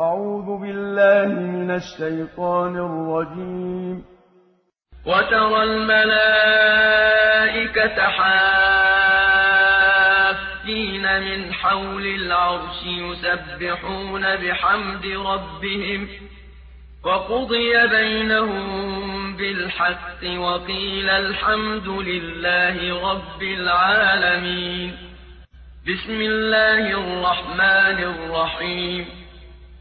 أعوذ بالله من الشيطان الرجيم. وترى الملائكة حافين من حول العرش يسبحون بحمد ربهم وقضي بينهم بالحق وقيل الحمد لله رب العالمين. بسم الله الرحمن الرحيم.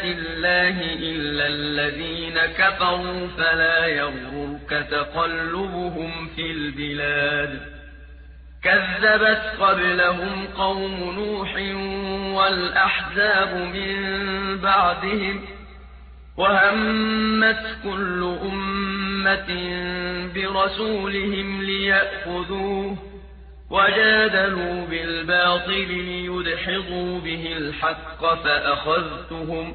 آيات الله إلا الذين كفروا فلا يغررك تقلبهم في البلاد كذبت قبلهم قوم نوح والأحزاب من بعدهم وهمت كل أمة برسولهم ليأخذوه وجادلوا بالباطل ليدحضوا به الحق فأخذتهم